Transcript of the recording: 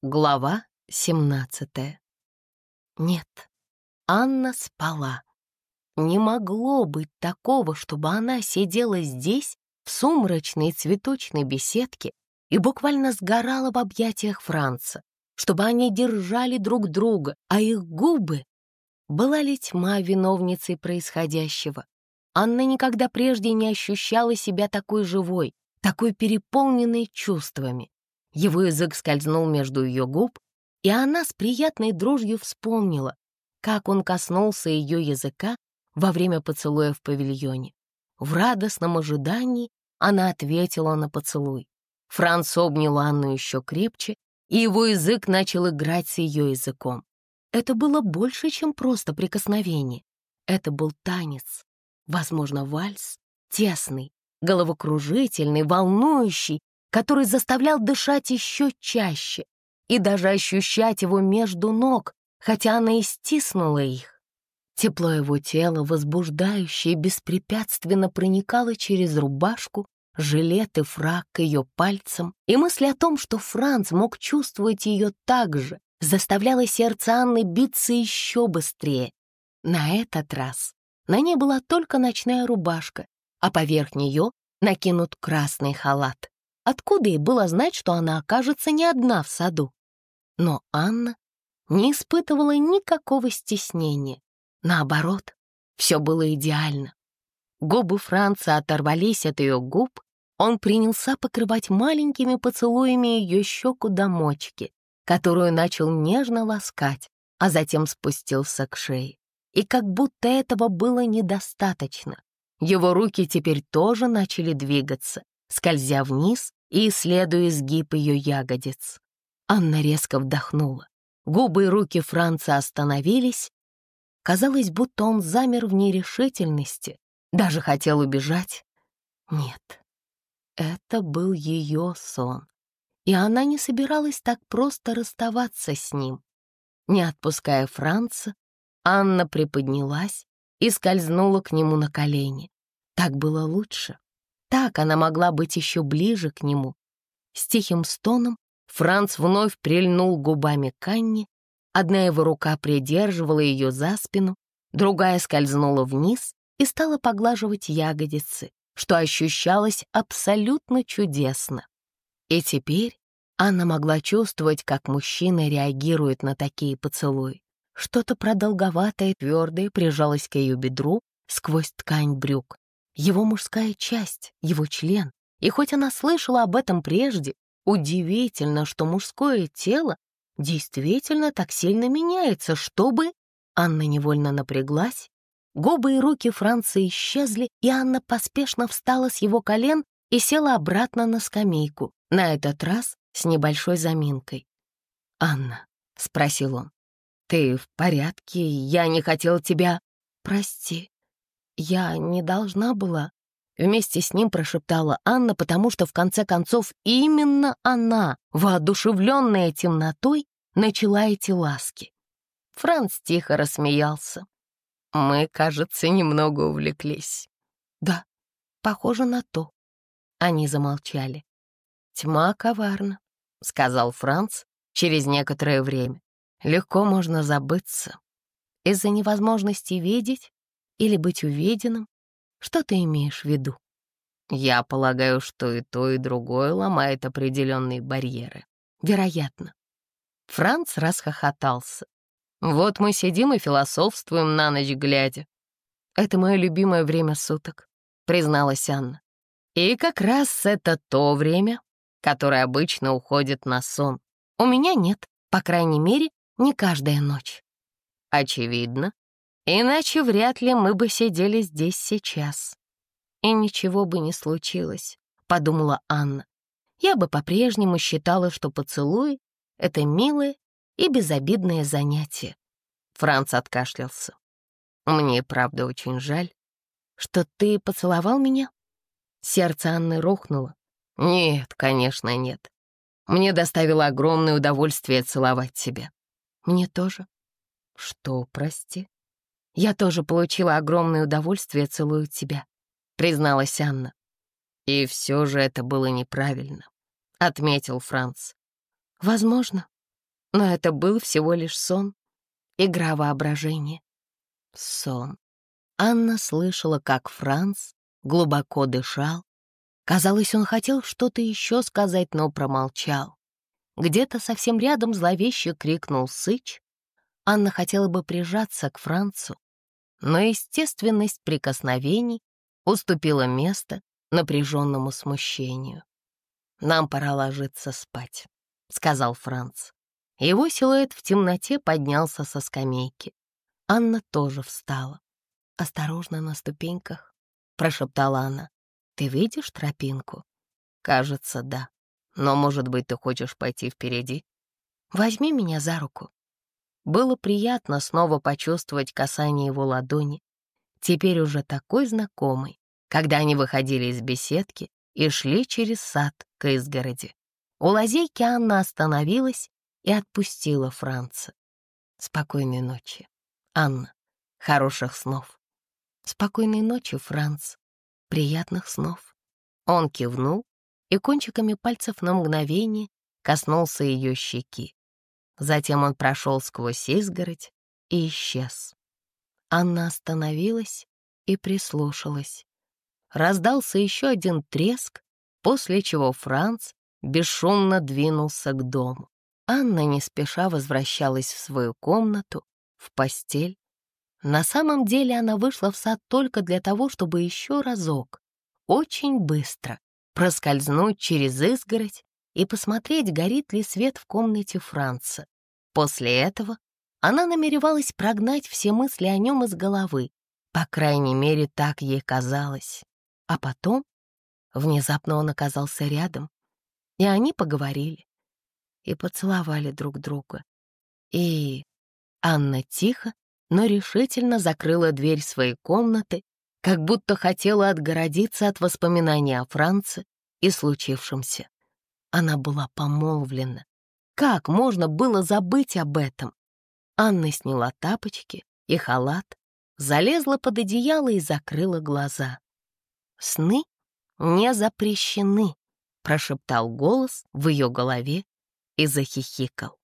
Глава 17 Нет, Анна спала. Не могло быть такого, чтобы она сидела здесь, в сумрачной цветочной беседке, и буквально сгорала в объятиях Франца, чтобы они держали друг друга, а их губы... Была ли тьма виновницей происходящего? Анна никогда прежде не ощущала себя такой живой, такой переполненной чувствами. Его язык скользнул между ее губ, и она с приятной дрожью вспомнила, как он коснулся ее языка во время поцелуя в павильоне. В радостном ожидании она ответила на поцелуй. Франц обнял Анну еще крепче, и его язык начал играть с ее языком. Это было больше, чем просто прикосновение. Это был танец, возможно, вальс, тесный, головокружительный, волнующий, который заставлял дышать еще чаще и даже ощущать его между ног, хотя она и стиснула их. Тепло его тела, возбуждающее, беспрепятственно проникало через рубашку, жилет и фрак к ее пальцам, и мысль о том, что Франц мог чувствовать ее так же, заставляла сердце Анны биться еще быстрее. На этот раз на ней была только ночная рубашка, а поверх нее накинут красный халат. Откуда ей было знать, что она окажется не одна в саду? Но Анна не испытывала никакого стеснения. Наоборот, все было идеально. Губы Франца оторвались от ее губ, он принялся покрывать маленькими поцелуями ее щеку до мочки, которую начал нежно ласкать, а затем спустился к шее. И как будто этого было недостаточно. Его руки теперь тоже начали двигаться, скользя вниз и исследуя изгиб ее ягодиц. Анна резко вдохнула. Губы и руки Франца остановились. Казалось, будто он замер в нерешительности, даже хотел убежать. Нет, это был ее сон, и она не собиралась так просто расставаться с ним. Не отпуская Франца, Анна приподнялась и скользнула к нему на колени. Так было лучше. Так она могла быть еще ближе к нему. С тихим стоном Франц вновь прильнул губами к Анне. Одна его рука придерживала ее за спину, другая скользнула вниз и стала поглаживать ягодицы, что ощущалось абсолютно чудесно. И теперь Анна могла чувствовать, как мужчина реагирует на такие поцелуи. Что-то продолговатое, твердое прижалось к ее бедру сквозь ткань брюк его мужская часть, его член. И хоть она слышала об этом прежде, удивительно, что мужское тело действительно так сильно меняется, чтобы... Анна невольно напряглась, губы и руки Франца исчезли, и Анна поспешно встала с его колен и села обратно на скамейку, на этот раз с небольшой заминкой. «Анна», — спросил он, — «ты в порядке? Я не хотел тебя...» «Прости», «Я не должна была...» Вместе с ним прошептала Анна, потому что, в конце концов, именно она, воодушевленная темнотой, начала эти ласки. Франц тихо рассмеялся. «Мы, кажется, немного увлеклись». «Да, похоже на то». Они замолчали. «Тьма коварна», — сказал Франц через некоторое время. «Легко можно забыться. Из-за невозможности видеть или быть увиденным? Что ты имеешь в виду? Я полагаю, что и то, и другое ломает определенные барьеры. Вероятно. Франц расхохотался. Вот мы сидим и философствуем на ночь глядя. Это мое любимое время суток, призналась Анна. И как раз это то время, которое обычно уходит на сон. У меня нет, по крайней мере, не каждая ночь. Очевидно, Иначе вряд ли мы бы сидели здесь сейчас. И ничего бы не случилось, подумала Анна. Я бы по-прежнему считала, что поцелуй — это милое и безобидное занятие. Франц откашлялся. Мне, правда, очень жаль, что ты поцеловал меня? Сердце Анны рухнуло. Нет, конечно, нет. Мне доставило огромное удовольствие целовать тебя. Мне тоже. Что, прости? «Я тоже получила огромное удовольствие, целую тебя», — призналась Анна. «И все же это было неправильно», — отметил Франц. «Возможно, Но это был всего лишь сон, игра воображения. Сон. Анна слышала, как Франц глубоко дышал. Казалось, он хотел что-то еще сказать, но промолчал. Где-то совсем рядом зловеще крикнул Сыч. Анна хотела бы прижаться к Францу, но естественность прикосновений уступила место напряженному смущению. «Нам пора ложиться спать», — сказал Франц. Его силуэт в темноте поднялся со скамейки. Анна тоже встала. «Осторожно на ступеньках», — прошептала она. «Ты видишь тропинку?» «Кажется, да. Но, может быть, ты хочешь пойти впереди?» «Возьми меня за руку». Было приятно снова почувствовать касание его ладони, теперь уже такой знакомый, когда они выходили из беседки и шли через сад к изгороди. У лазейки Анна остановилась и отпустила Франца. «Спокойной ночи, Анна. Хороших снов». «Спокойной ночи, Франц. Приятных снов». Он кивнул и кончиками пальцев на мгновение коснулся ее щеки. Затем он прошел сквозь изгородь и исчез. Анна остановилась и прислушалась. Раздался еще один треск, после чего Франц бесшумно двинулся к дому. Анна не спеша возвращалась в свою комнату, в постель. На самом деле она вышла в сад только для того, чтобы еще разок, очень быстро, проскользнуть через изгородь и посмотреть, горит ли свет в комнате Франца. После этого она намеревалась прогнать все мысли о нем из головы, по крайней мере, так ей казалось. А потом внезапно он оказался рядом, и они поговорили и поцеловали друг друга. И Анна тихо, но решительно закрыла дверь своей комнаты, как будто хотела отгородиться от воспоминаний о Франце и случившемся. Она была помолвлена. Как можно было забыть об этом? Анна сняла тапочки и халат, залезла под одеяло и закрыла глаза. «Сны не запрещены», — прошептал голос в ее голове и захихикал.